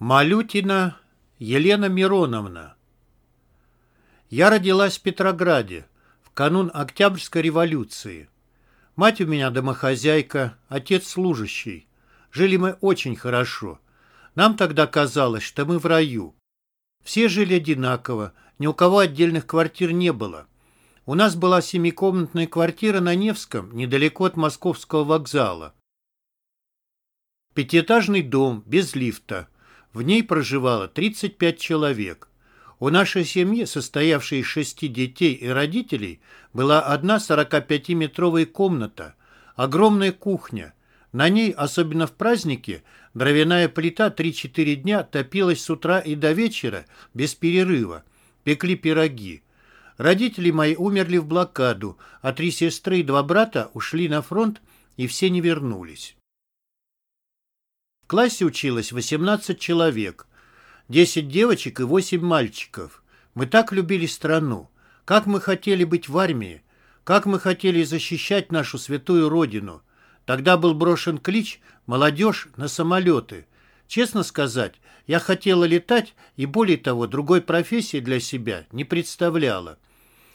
Малютина Елена Мироновна Я родилась в Петрограде в канун Октябрьской революции. Мать у меня домохозяйка, отец служащий. Жили мы очень хорошо. Нам тогда казалось, что мы в раю. Все жили одинаково, ни у кого отдельных квартир не было. У нас была семикомнатная квартира на Невском, недалеко от Московского вокзала. Пятиэтажный дом, без лифта – в ней проживало 35 человек. У нашей семьи, состоявшей из шести детей и родителей, была одна 45-метровая комната, огромная кухня. На ней, особенно в праздники, дровяная плита 3-4 дня топилась с утра и до вечера без перерыва. Пекли пироги. Родители мои умерли в блокаду, а три сестры и два брата ушли на фронт и все не вернулись. В классе училось 18 человек, 10 девочек и 8 мальчиков. Мы так любили страну. Как мы хотели быть в армии. Как мы хотели защищать нашу святую родину. Тогда был брошен клич «Молодежь на самолеты». Честно сказать, я хотела летать и, более того, другой профессии для себя не представляла.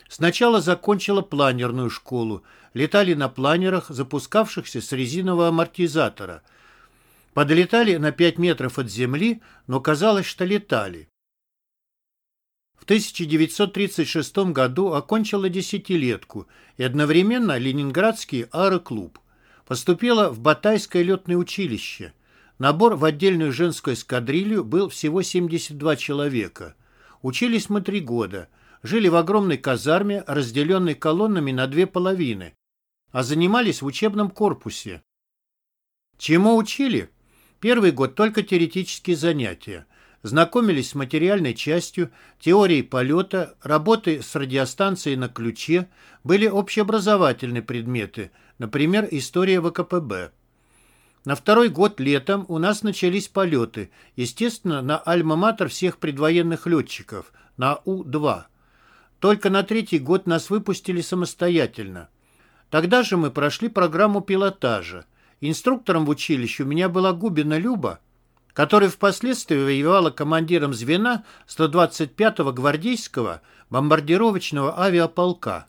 Сначала закончила планерную школу. Летали на планерах, запускавшихся с резинового амортизатора – Подлетали на 5 метров от земли, но казалось, что летали. В 1936 году окончила десятилетку и одновременно Ленинградский аэроклуб. Поступила в Батайское летное училище. Набор в отдельную женскую эскадрилью был всего 72 человека. Учились мы три года. Жили в огромной казарме, разделенной колоннами на две половины, а занимались в учебном корпусе. Чему учили? Первый год только теоретические занятия. Знакомились с материальной частью, теорией полета, работы с радиостанцией на ключе, были общеобразовательные предметы, например, история ВКПБ. На второй год летом у нас начались полеты, естественно, на альма-матер всех предвоенных летчиков, на У-2. Только на третий год нас выпустили самостоятельно. Тогда же мы прошли программу пилотажа. Инструктором в училище у меня была Губина Люба, которая впоследствии воевала командиром звена 125-го гвардейского бомбардировочного авиаполка.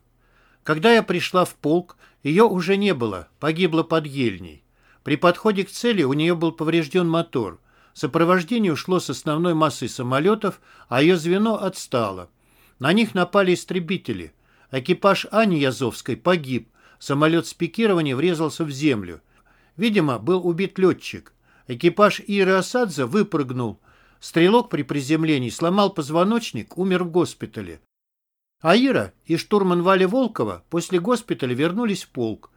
Когда я пришла в полк, ее уже не было, погибла под Ельней. При подходе к цели у нее был поврежден мотор. Сопровождение ушло с основной массой самолетов, а ее звено отстало. На них напали истребители. Экипаж Ани Язовской погиб. Самолет с пикирования врезался в землю. Видимо, был убит летчик. Экипаж Иры Асадзе выпрыгнул. Стрелок при приземлении сломал позвоночник, умер в госпитале. А Ира и штурман Валя Волкова после госпиталя вернулись в полк.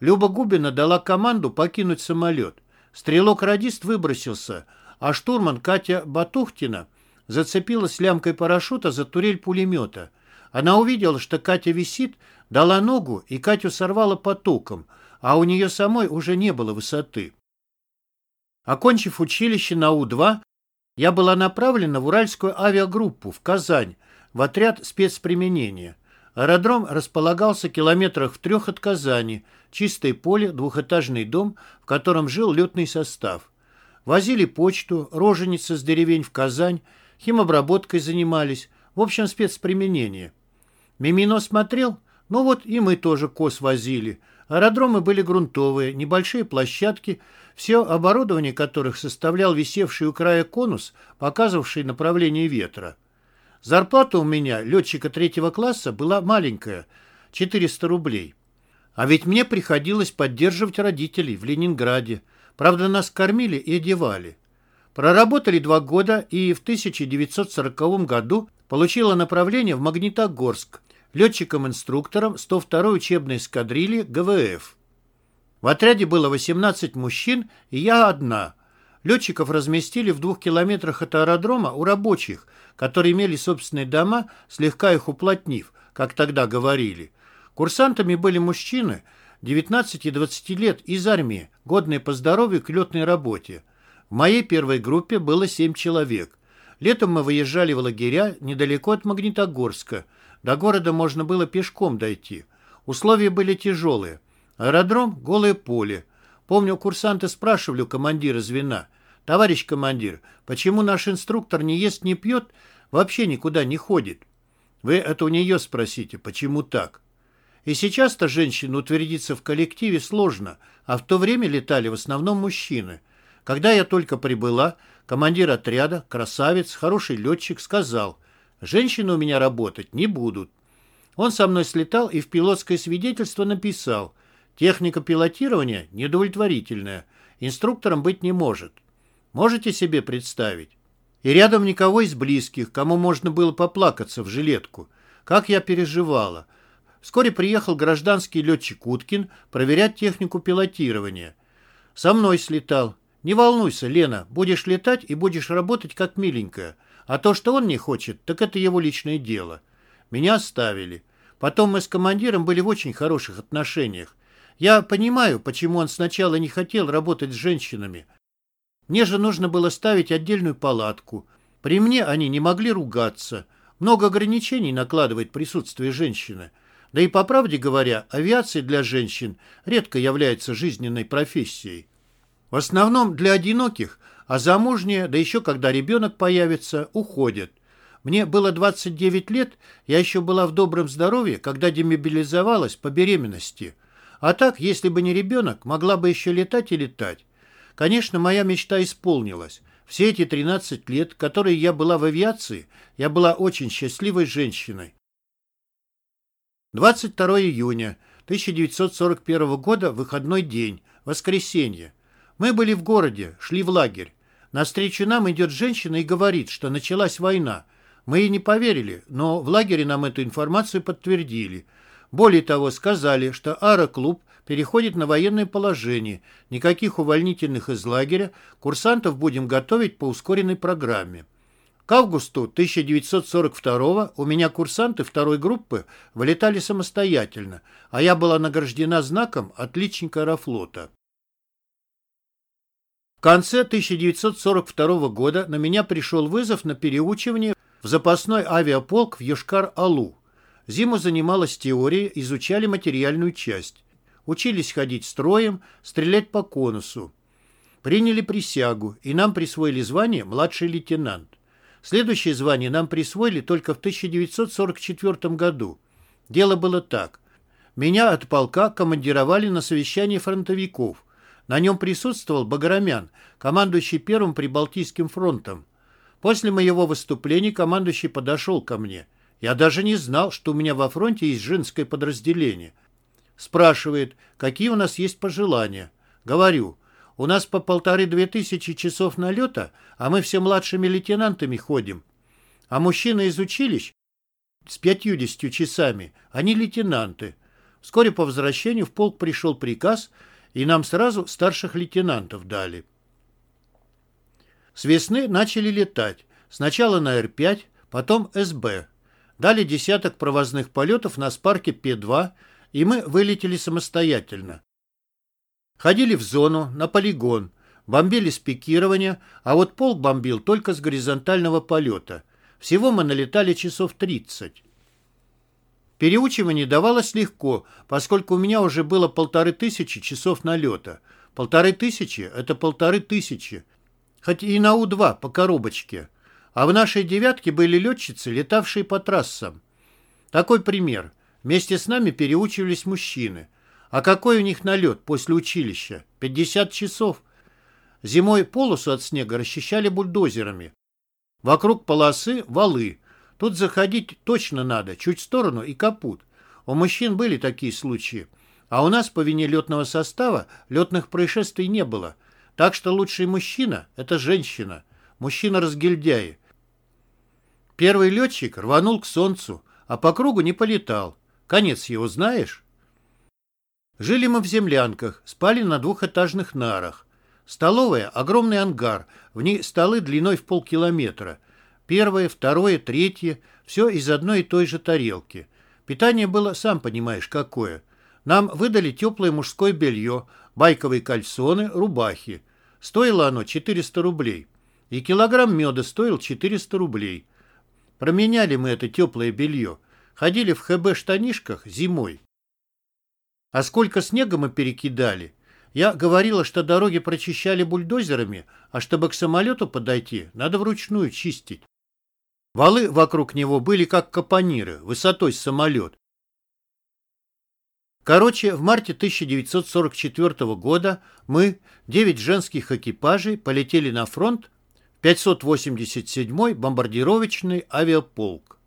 Люба Губина дала команду покинуть самолет. Стрелок-радист выбросился, а штурман Катя Батухтина зацепилась лямкой парашюта за турель пулемета. Она увидела, что Катя висит, дала ногу, и Катю сорвала потоком – а у нее самой уже не было высоты. Окончив училище на У-2, я была направлена в Уральскую авиагруппу в Казань, в отряд спецприменения. Аэродром располагался километрах в трех от Казани, чистое поле, двухэтажный дом, в котором жил летный состав. Возили почту, роженицы с деревень в Казань, химобработкой занимались, в общем, спецприменение. Мимино смотрел, ну вот и мы тоже кос возили – Аэродромы были грунтовые, небольшие площадки, все оборудование которых составлял висевший у края конус, показывавший направление ветра. Зарплата у меня, летчика третьего класса, была маленькая – 400 рублей. А ведь мне приходилось поддерживать родителей в Ленинграде. Правда, нас кормили и одевали. Проработали два года и в 1940 году получила направление в Магнитогорск, летчиком-инструктором 102-й учебной эскадрильи ГВФ. В отряде было 18 мужчин, и я одна. Летчиков разместили в двух километрах от аэродрома у рабочих, которые имели собственные дома, слегка их уплотнив, как тогда говорили. Курсантами были мужчины 19 и 20 лет из армии, годные по здоровью к летной работе. В моей первой группе было 7 человек. Летом мы выезжали в лагеря недалеко от Магнитогорска – до города можно было пешком дойти. Условия были тяжелые. Аэродром – голое поле. Помню, курсанты спрашивали у командира звена, Товарищ командир, почему наш инструктор не ест, не пьет, вообще никуда не ходит? Вы это у нее спросите, почему так? И сейчас-то женщин утвердиться в коллективе сложно, а в то время летали в основном мужчины. Когда я только прибыла, командир отряда, красавец, хороший летчик, сказал, женщины у меня работать не будут. Он со мной слетал и в пилотское свидетельство написал, техника пилотирования недовлетворительная, инструктором быть не может. Можете себе представить? И рядом никого из близких, кому можно было поплакаться в жилетку. Как я переживала. Вскоре приехал гражданский летчик Уткин проверять технику пилотирования. Со мной слетал. Не волнуйся, Лена, будешь летать и будешь работать как миленькая. А то, что он не хочет, так это его личное дело. Меня оставили. Потом мы с командиром были в очень хороших отношениях. Я понимаю, почему он сначала не хотел работать с женщинами. Мне же нужно было ставить отдельную палатку. При мне они не могли ругаться. Много ограничений накладывает присутствие женщины. Да и по правде говоря, авиация для женщин редко является жизненной профессией. В основном для одиноких, а замужние, да еще когда ребенок появится, уходят. Мне было 29 лет, я еще была в добром здоровье, когда демобилизовалась по беременности. А так, если бы не ребенок, могла бы еще летать и летать. Конечно, моя мечта исполнилась. Все эти 13 лет, которые я была в авиации, я была очень счастливой женщиной. 22 июня 1941 года, выходной день, воскресенье. Мы были в городе, шли в лагерь. Навстречу нам идет женщина и говорит, что началась война. Мы ей не поверили, но в лагере нам эту информацию подтвердили. Более того, сказали, что аэроклуб переходит на военное положение, никаких увольнительных из лагеря, курсантов будем готовить по ускоренной программе. К августу 1942 у меня курсанты второй группы вылетали самостоятельно, а я была награждена знаком «Отличника аэрофлота». Конце 1942 года на меня пришел вызов на переучивание в запасной авиаполк в Йошкар-Алу. Зиму занималась теорией, изучали материальную часть. Учились ходить строем, стрелять по конусу. Приняли присягу, и нам присвоили звание «младший лейтенант». Следующее звание нам присвоили только в 1944 году. Дело было так. Меня от полка командировали на совещание фронтовиков. На нем присутствовал Багарамян, командующий Первым Прибалтийским фронтом. После моего выступления командующий подошел ко мне. Я даже не знал, что у меня во фронте есть женское подразделение. Спрашивает, какие у нас есть пожелания. Говорю, у нас по полторы-две тысячи часов налета, а мы все младшими лейтенантами ходим. А мужчины из училищ с пятьюдесятью часами, они лейтенанты. Вскоре по возвращению в полк пришел приказ, и нам сразу старших лейтенантов дали. С весны начали летать. Сначала на Р-5, потом СБ. Дали десяток провозных полетов на спарке П-2, и мы вылетели самостоятельно. Ходили в зону, на полигон, бомбили с пикирования, а вот полк бомбил только с горизонтального полета. Всего мы налетали часов 30. Переучивание давалось легко, поскольку у меня уже было полторы тысячи часов налета. Полторы тысячи – это полторы тысячи. Хоть и на У-2 по коробочке. А в нашей «девятке» были летчицы, летавшие по трассам. Такой пример. Вместе с нами переучивались мужчины – а какой у них налет после училища? 50 часов. Зимой полосу от снега расчищали бульдозерами. Вокруг полосы валы. Тут заходить точно надо, чуть в сторону и капут. У мужчин были такие случаи. А у нас по вине летного состава летных происшествий не было. Так что лучший мужчина – это женщина. Мужчина-разгильдяи. Первый летчик рванул к солнцу, а по кругу не полетал. Конец его знаешь? Жили мы в землянках, спали на двухэтажных нарах. Столовая – огромный ангар, в ней столы длиной в полкилометра. Первое, второе, третье – все из одной и той же тарелки. Питание было, сам понимаешь, какое. Нам выдали теплое мужское белье, байковые кальсоны, рубахи. Стоило оно 400 рублей. И килограмм меда стоил 400 рублей. Променяли мы это теплое белье. Ходили в ХБ-штанишках зимой. А сколько снега мы перекидали? Я говорила, что дороги прочищали бульдозерами, а чтобы к самолету подойти, надо вручную чистить. Валы вокруг него были как капониры, высотой самолет. Короче, в марте 1944 года мы, 9 женских экипажей, полетели на фронт в 587-й бомбардировочный авиаполк.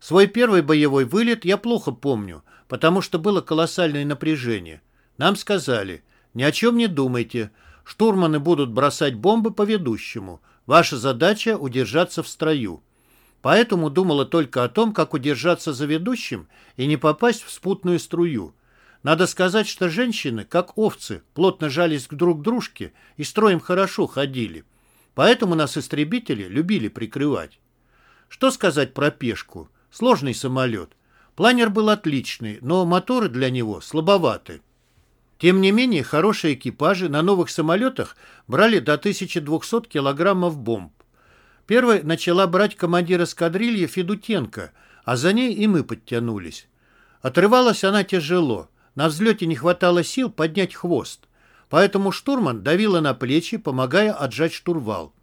Свой первый боевой вылет я плохо помню, потому что было колоссальное напряжение. Нам сказали, ни о чем не думайте, штурманы будут бросать бомбы по ведущему, ваша задача удержаться в строю. Поэтому думала только о том, как удержаться за ведущим и не попасть в спутную струю. Надо сказать, что женщины, как овцы, плотно жались друг к дружке и строем хорошо ходили. Поэтому нас истребители любили прикрывать. Что сказать про пешку? Сложный самолет. Планер был отличный, но моторы для него слабоваты. Тем не менее, хорошие экипажи на новых самолетах брали до 1200 килограммов бомб. Первой начала брать командир эскадрильи Федутенко, а за ней и мы подтянулись. Отрывалась она тяжело. На взлете не хватало сил поднять хвост. Поэтому штурман давила на плечи, помогая отжать штурвал.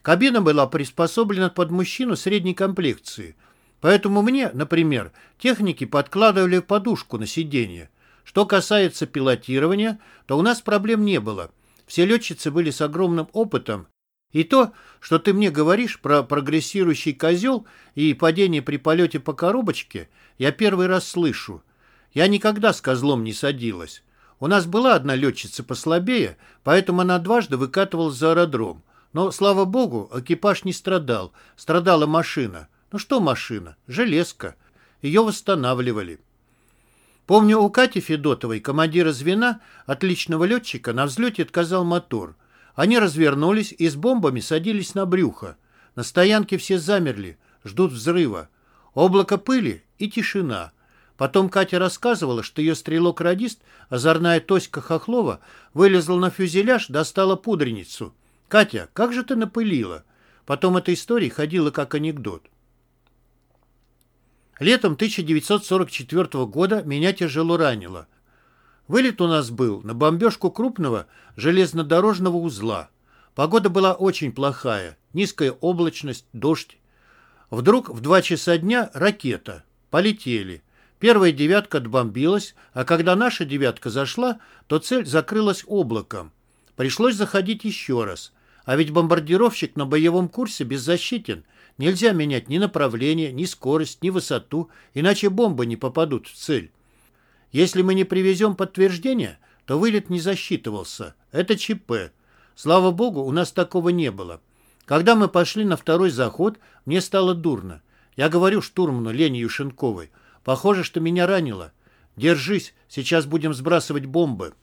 Кабина была приспособлена под мужчину средней комплекции. Поэтому мне, например, техники подкладывали подушку на сиденье. Что касается пилотирования, то у нас проблем не было. Все летчицы были с огромным опытом. И то, что ты мне говоришь про прогрессирующий козел и падение при полете по коробочке, я первый раз слышу. Я никогда с козлом не садилась. У нас была одна летчица послабее, поэтому она дважды выкатывалась за аэродром. Но, слава богу, экипаж не страдал. Страдала машина. Ну что машина? Железка. Ее восстанавливали. Помню, у Кати Федотовой, командира звена, отличного летчика, на взлете отказал мотор. Они развернулись и с бомбами садились на брюхо. На стоянке все замерли, ждут взрыва. Облако пыли и тишина. Потом Катя рассказывала, что ее стрелок-радист, озорная Тоська Хохлова, вылезла на фюзеляж, достала пудреницу. «Катя, как же ты напылила?» Потом эта история ходила как анекдот. Летом 1944 года меня тяжело ранило. Вылет у нас был на бомбежку крупного железнодорожного узла. Погода была очень плохая, низкая облачность, дождь. Вдруг в два часа дня ракета. Полетели. Первая девятка отбомбилась, а когда наша девятка зашла, то цель закрылась облаком. Пришлось заходить еще раз. А ведь бомбардировщик на боевом курсе беззащитен – Нельзя менять ни направление, ни скорость, ни высоту, иначе бомбы не попадут в цель. Если мы не привезем подтверждение, то вылет не засчитывался. Это ЧП. Слава богу, у нас такого не было. Когда мы пошли на второй заход, мне стало дурно. Я говорю штурману Лене Юшенковой. Похоже, что меня ранило. Держись, сейчас будем сбрасывать бомбы.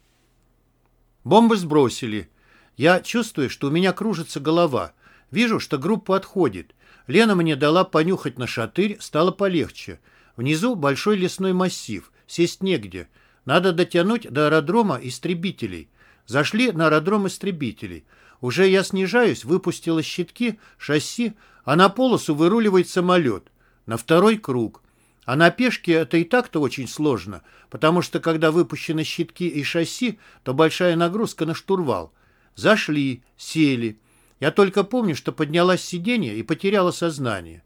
Бомбы сбросили. Я чувствую, что у меня кружится голова. Вижу, что группа отходит. Лена мне дала понюхать на шатырь, стало полегче. Внизу большой лесной массив, сесть негде. Надо дотянуть до аэродрома истребителей. Зашли на аэродром истребителей. Уже я снижаюсь, выпустила щитки, шасси, а на полосу выруливает самолет. На второй круг. А на пешке это и так-то очень сложно, потому что когда выпущены щитки и шасси, то большая нагрузка на штурвал. Зашли, сели. Я только помню, что поднялась с сиденья и потеряла сознание.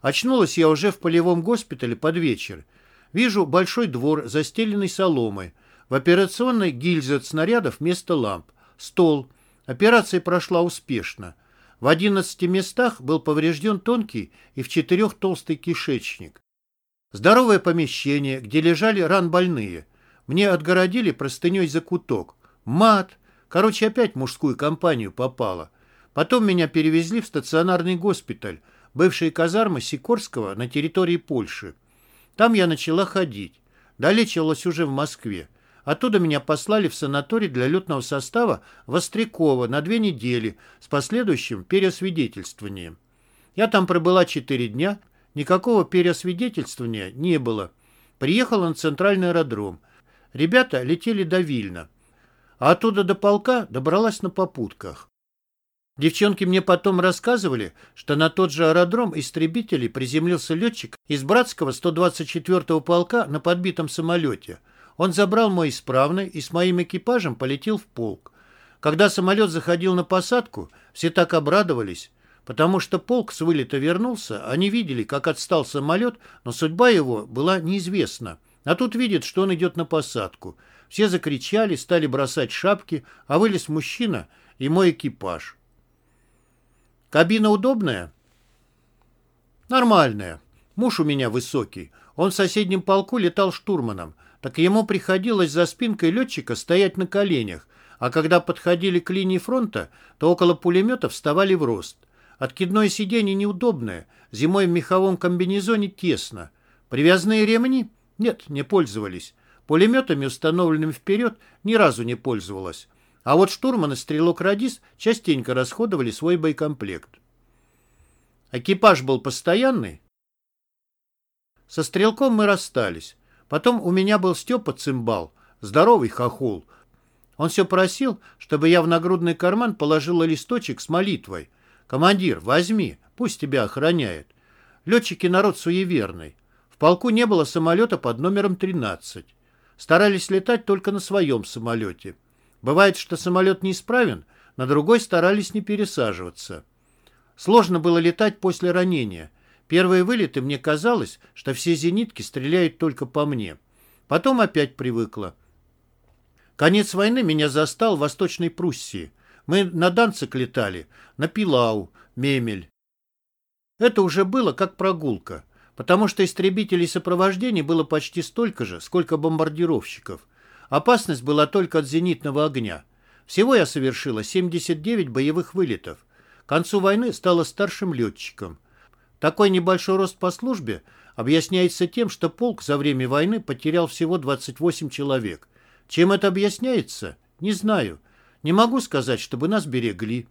Очнулась я уже в полевом госпитале под вечер. Вижу большой двор, застеленный соломой. В операционной гильзы от снарядов вместо ламп. Стол. Операция прошла успешно. В 11 местах был поврежден тонкий и в четырех толстый кишечник. Здоровое помещение, где лежали ран больные. Мне отгородили простыней закуток. Мат. Короче, опять в мужскую компанию попала. Потом меня перевезли в стационарный госпиталь, бывшие казармы Сикорского на территории Польши. Там я начала ходить. Долечивалась уже в Москве. Оттуда меня послали в санаторий для летного состава Вострякова на две недели с последующим переосвидетельствованием. Я там пробыла четыре дня, никакого переосвидетельствования не было. Приехала на центральный аэродром. Ребята летели до Вильна. А оттуда до полка добралась на попутках. Девчонки мне потом рассказывали, что на тот же аэродром истребителей приземлился летчик из братского 124-го полка на подбитом самолете. Он забрал мой исправный и с моим экипажем полетел в полк. Когда самолет заходил на посадку, все так обрадовались, потому что полк с вылета вернулся, они видели, как отстал самолет, но судьба его была неизвестна. А тут видят, что он идет на посадку. Все закричали, стали бросать шапки, а вылез мужчина и мой экипаж. Кабина удобная? Нормальная. Муж у меня высокий. Он в соседнем полку летал штурманом. Так ему приходилось за спинкой летчика стоять на коленях, а когда подходили к линии фронта, то около пулемета вставали в рост. Откидное сиденье неудобное, зимой в меховом комбинезоне тесно. Привязные ремни? Нет, не пользовались. Пулеметами, установленными вперед, ни разу не пользовалась. А вот штурман и стрелок-радист частенько расходовали свой боекомплект. Экипаж был постоянный. Со стрелком мы расстались. Потом у меня был Степа Цимбал, здоровый хохол. Он все просил, чтобы я в нагрудный карман положила листочек с молитвой. «Командир, возьми, пусть тебя охраняет». Летчики народ суеверный. В полку не было самолета под номером 13. Старались летать только на своем самолете. Бывает, что самолет неисправен, на другой старались не пересаживаться. Сложно было летать после ранения. Первые вылеты мне казалось, что все зенитки стреляют только по мне. Потом опять привыкла. Конец войны меня застал в Восточной Пруссии. Мы на Данцик летали, на Пилау, Мемель. Это уже было как прогулка, потому что истребителей сопровождения было почти столько же, сколько бомбардировщиков. Опасность была только от зенитного огня. Всего я совершила 79 боевых вылетов. К концу войны стала старшим летчиком. Такой небольшой рост по службе объясняется тем, что полк за время войны потерял всего 28 человек. Чем это объясняется? Не знаю. Не могу сказать, чтобы нас берегли.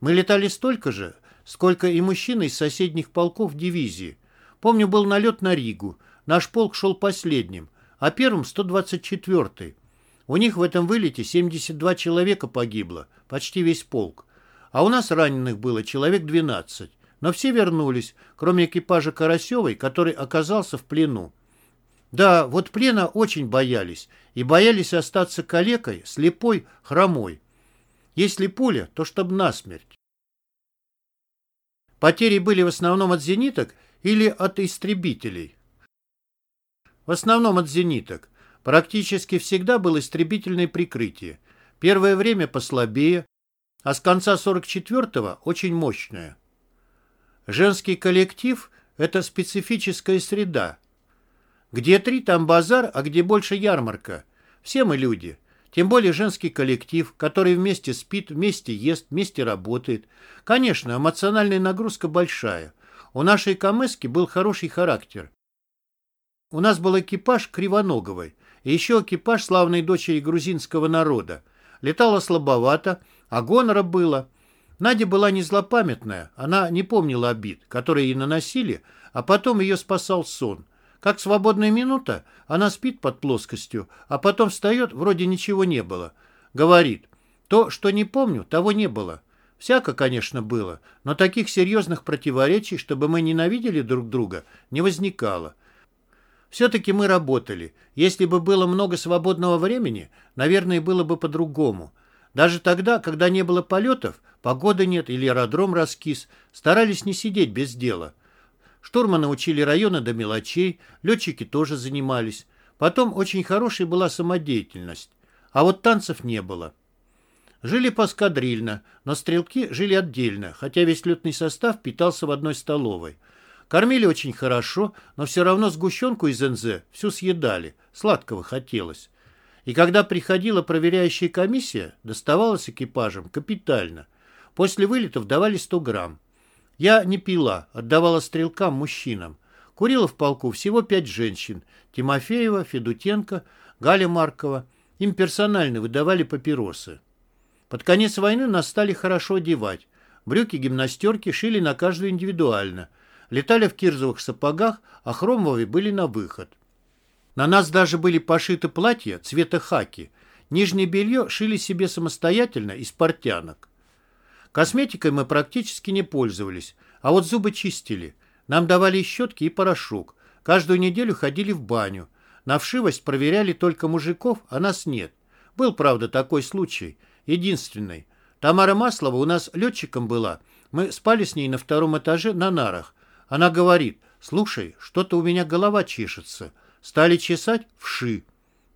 Мы летали столько же, сколько и мужчины из соседних полков дивизии. Помню, был налет на Ригу. Наш полк шел последним а первым 124-й. У них в этом вылете 72 человека погибло, почти весь полк. А у нас раненых было человек 12. Но все вернулись, кроме экипажа Карасевой, который оказался в плену. Да, вот плена очень боялись. И боялись остаться калекой, слепой, хромой. Если пуля, то чтоб насмерть. Потери были в основном от зениток или от истребителей. В основном от зениток. Практически всегда было истребительное прикрытие. Первое время послабее, а с конца 44-го очень мощное. Женский коллектив – это специфическая среда. Где три, там базар, а где больше ярмарка. Все мы люди. Тем более женский коллектив, который вместе спит, вместе ест, вместе работает. Конечно, эмоциональная нагрузка большая. У нашей Камески был хороший характер. У нас был экипаж Кривоноговой и еще экипаж славной дочери грузинского народа. Летала слабовато, а гонора было. Надя была не злопамятная, она не помнила обид, которые ей наносили, а потом ее спасал сон. Как свободная минута, она спит под плоскостью, а потом встает, вроде ничего не было. Говорит, то, что не помню, того не было. Всяко, конечно, было, но таких серьезных противоречий, чтобы мы ненавидели друг друга, не возникало. Все-таки мы работали. Если бы было много свободного времени, наверное, было бы по-другому. Даже тогда, когда не было полетов, погоды нет или аэродром раскис, старались не сидеть без дела. Штурманы учили районы до мелочей, летчики тоже занимались. Потом очень хорошей была самодеятельность. А вот танцев не было. Жили поскадрильно, но стрелки жили отдельно, хотя весь летный состав питался в одной столовой – Кормили очень хорошо, но все равно сгущенку из НЗ всю съедали. Сладкого хотелось. И когда приходила проверяющая комиссия, доставалась экипажам капитально. После вылетов давали 100 грамм. Я не пила, отдавала стрелкам, мужчинам. Курила в полку всего пять женщин. Тимофеева, Федутенко, Галя Маркова. Им персонально выдавали папиросы. Под конец войны нас стали хорошо одевать. Брюки гимнастерки шили на каждую индивидуально – летали в кирзовых сапогах, а хромовые были на выход. На нас даже были пошиты платья цвета хаки. Нижнее белье шили себе самостоятельно из портянок. Косметикой мы практически не пользовались, а вот зубы чистили. Нам давали щетки и порошок. Каждую неделю ходили в баню. На вшивость проверяли только мужиков, а нас нет. Был, правда, такой случай. Единственный. Тамара Маслова у нас летчиком была. Мы спали с ней на втором этаже на нарах. Она говорит, слушай, что-то у меня голова чешется. Стали чесать – вши.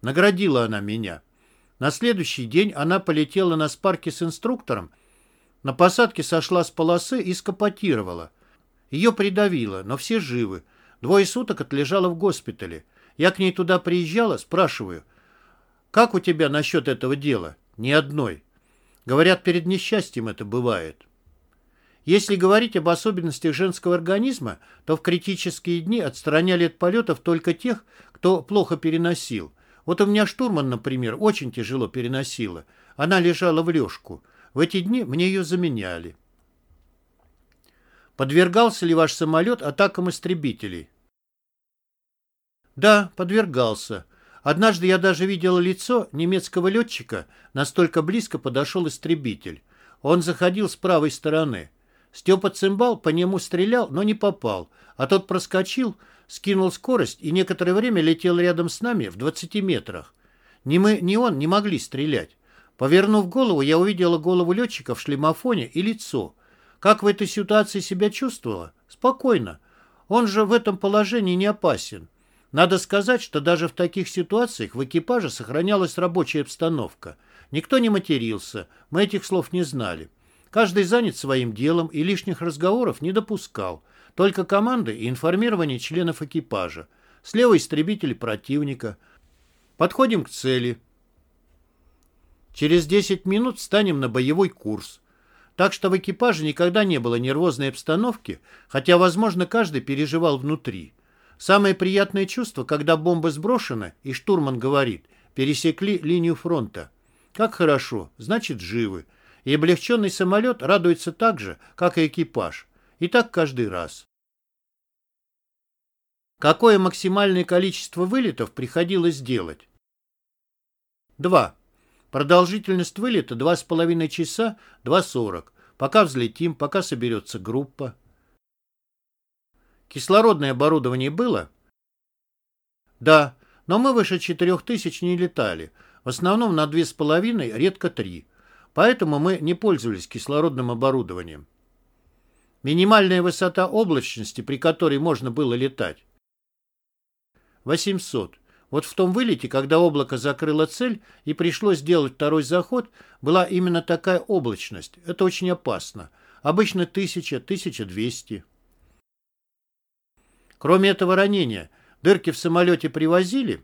Наградила она меня. На следующий день она полетела на спарке с инструктором. На посадке сошла с полосы и скопотировала. Ее придавило, но все живы. Двое суток отлежала в госпитале. Я к ней туда приезжала, спрашиваю, как у тебя насчет этого дела? Ни одной. Говорят, перед несчастьем это бывает. Если говорить об особенностях женского организма, то в критические дни отстраняли от полетов только тех, кто плохо переносил. Вот у меня штурман, например, очень тяжело переносила. Она лежала в лёжку. В эти дни мне ее заменяли. Подвергался ли ваш самолет атакам истребителей? Да, подвергался. Однажды я даже видел лицо немецкого летчика, настолько близко подошел истребитель. Он заходил с правой стороны. Степа Цимбал по нему стрелял, но не попал, а тот проскочил, скинул скорость и некоторое время летел рядом с нами в 20 метрах. Ни мы, ни он не могли стрелять. Повернув голову, я увидела голову летчика в шлемофоне и лицо. Как в этой ситуации себя чувствовала? Спокойно. Он же в этом положении не опасен. Надо сказать, что даже в таких ситуациях в экипаже сохранялась рабочая обстановка. Никто не матерился, мы этих слов не знали. Каждый занят своим делом и лишних разговоров не допускал. Только команды и информирование членов экипажа. Слева истребители противника. Подходим к цели. Через 10 минут станем на боевой курс. Так что в экипаже никогда не было нервозной обстановки, хотя, возможно, каждый переживал внутри. Самое приятное чувство, когда бомба сброшена, и штурман говорит, пересекли линию фронта. Как хорошо, значит живы. И облегченный самолет радуется так же, как и экипаж. И так каждый раз. Какое максимальное количество вылетов приходилось делать? 2. Продолжительность вылета 2,5 часа 2,40. Пока взлетим, пока соберется группа. Кислородное оборудование было? Да, но мы выше четырех тысяч не летали. В основном на две с половиной, редко три. Поэтому мы не пользовались кислородным оборудованием. Минимальная высота облачности, при которой можно было летать? 800. Вот в том вылете, когда облако закрыло цель и пришлось сделать второй заход, была именно такая облачность. Это очень опасно. Обычно 1000-1200. Кроме этого ранения, дырки в самолете привозили?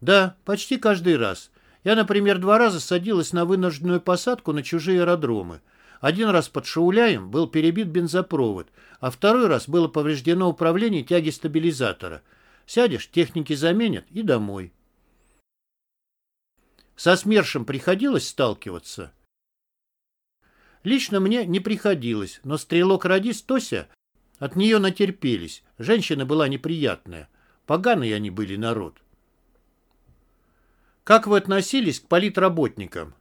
Да, почти каждый раз. Я, например, два раза садилась на вынужденную посадку на чужие аэродромы. Один раз под Шауляем был перебит бензопровод, а второй раз было повреждено управление тяги стабилизатора. Сядешь, техники заменят и домой. Со СМЕРШем приходилось сталкиваться? Лично мне не приходилось, но стрелок-радист Тося от нее натерпелись. Женщина была неприятная. Поганые они были народ. Как вы относились к политработникам?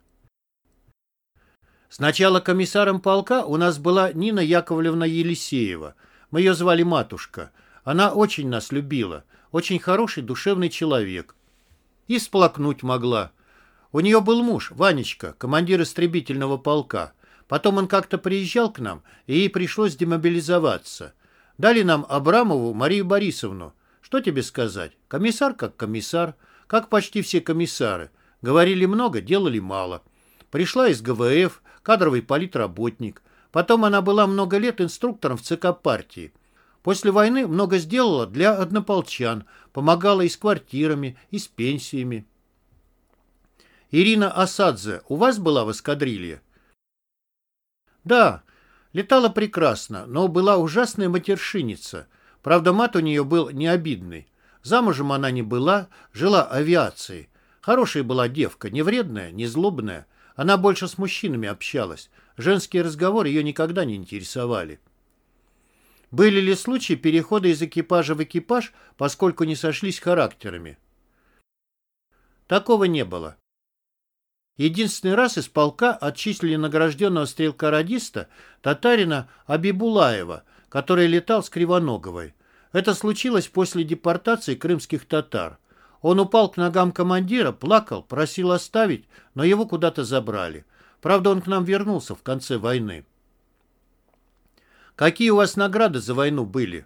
Сначала комиссаром полка у нас была Нина Яковлевна Елисеева. Мы ее звали Матушка. Она очень нас любила. Очень хороший душевный человек. И сплакнуть могла. У нее был муж, Ванечка, командир истребительного полка. Потом он как-то приезжал к нам, и ей пришлось демобилизоваться. Дали нам Абрамову Марию Борисовну. Что тебе сказать? Комиссар как комиссар, как почти все комиссары. Говорили много, делали мало. Пришла из ГВФ, кадровый политработник. Потом она была много лет инструктором в ЦК партии. После войны много сделала для однополчан, помогала и с квартирами, и с пенсиями. Ирина Асадзе у вас была в эскадрилье? Да, летала прекрасно, но была ужасная матершинница. Правда, мат у нее был не обидный. Замужем она не была, жила авиацией. Хорошая была девка, не вредная, не злобная. Она больше с мужчинами общалась. Женские разговоры ее никогда не интересовали. Были ли случаи перехода из экипажа в экипаж, поскольку не сошлись характерами? Такого не было. Единственный раз из полка отчислили награжденного стрелка-радиста татарина Абибулаева, который летал с Кривоноговой. Это случилось после депортации крымских татар. Он упал к ногам командира, плакал, просил оставить, но его куда-то забрали. Правда, он к нам вернулся в конце войны. Какие у вас награды за войну были?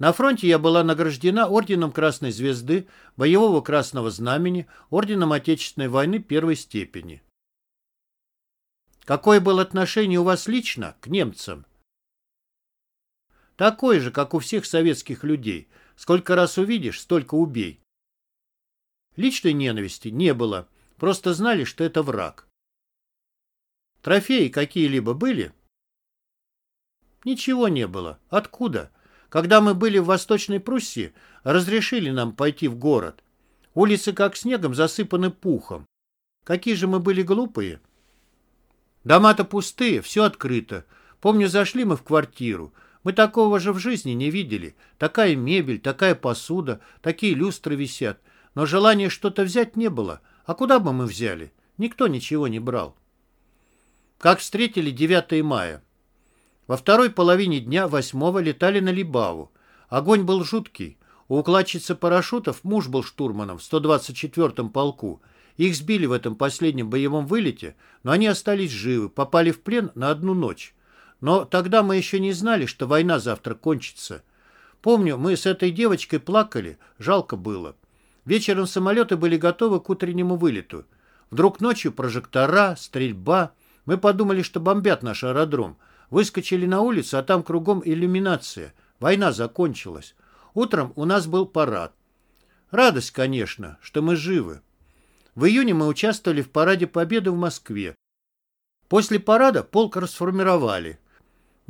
На фронте я была награждена орденом Красной Звезды, боевого Красного Знамени, орденом Отечественной войны первой степени. Какое было отношение у вас лично к немцам? Такое же, как у всех советских людей. Сколько раз увидишь, столько убей. Личной ненависти не было. Просто знали, что это враг. Трофеи какие-либо были? Ничего не было. Откуда? Когда мы были в Восточной Пруссии, разрешили нам пойти в город. Улицы как снегом засыпаны пухом. Какие же мы были глупые. Дома-то пустые, все открыто. Помню, зашли мы в квартиру. Мы такого же в жизни не видели. Такая мебель, такая посуда, такие люстры висят. Но желания что-то взять не было. А куда бы мы взяли? Никто ничего не брал. Как встретили 9 мая? Во второй половине дня восьмого летали на Либаву. Огонь был жуткий. У укладчицы парашютов муж был штурманом в 124-м полку. Их сбили в этом последнем боевом вылете, но они остались живы, попали в плен на одну ночь. Но тогда мы еще не знали, что война завтра кончится. Помню, мы с этой девочкой плакали, жалко было. Вечером самолеты были готовы к утреннему вылету. Вдруг ночью прожектора, стрельба. Мы подумали, что бомбят наш аэродром – Выскочили на улицу, а там кругом иллюминация. Война закончилась. Утром у нас был парад. Радость, конечно, что мы живы. В июне мы участвовали в параде Победы в Москве. После парада полк расформировали.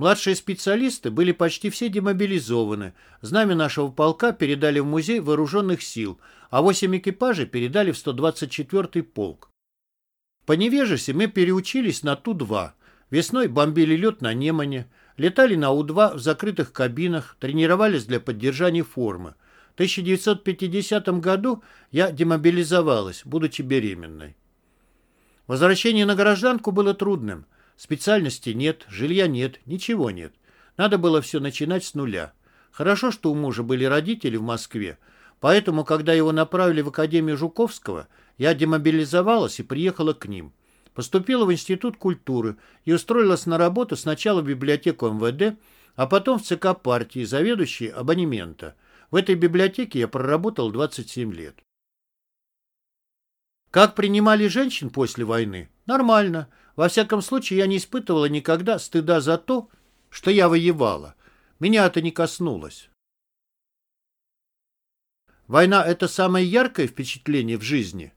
Младшие специалисты были почти все демобилизованы. Знамя нашего полка передали в музей вооруженных сил, а восемь экипажей передали в 124-й полк. По невежесе мы переучились на Ту-2. Весной бомбили лед на Немане, летали на У-2 в закрытых кабинах, тренировались для поддержания формы. В 1950 году я демобилизовалась, будучи беременной. Возвращение на гражданку было трудным. Специальности нет, жилья нет, ничего нет. Надо было все начинать с нуля. Хорошо, что у мужа были родители в Москве, поэтому, когда его направили в Академию Жуковского, я демобилизовалась и приехала к ним. Поступила в Институт культуры и устроилась на работу сначала в библиотеку МВД, а потом в ЦК партии, заведующей абонемента. В этой библиотеке я проработал 27 лет. Как принимали женщин после войны? Нормально. Во всяком случае, я не испытывала никогда стыда за то, что я воевала. Меня это не коснулось. Война – это самое яркое впечатление в жизни.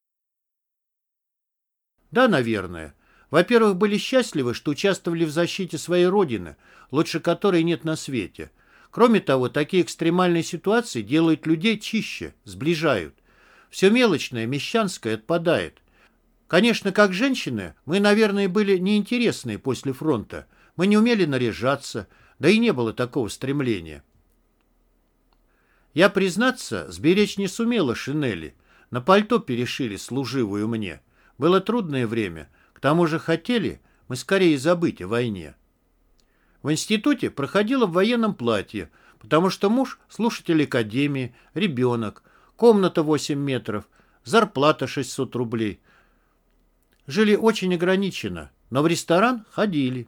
Да, наверное. Во-первых, были счастливы, что участвовали в защите своей родины, лучше которой нет на свете. Кроме того, такие экстремальные ситуации делают людей чище, сближают. Все мелочное, мещанское отпадает. Конечно, как женщины, мы, наверное, были неинтересные после фронта. Мы не умели наряжаться, да и не было такого стремления. Я, признаться, сберечь не сумела шинели. На пальто перешили служивую мне. Было трудное время. К тому же хотели мы скорее забыть о войне. В институте проходила в военном платье, потому что муж – слушатель академии, ребенок, комната 8 метров, зарплата 600 рублей. Жили очень ограниченно, но в ресторан ходили.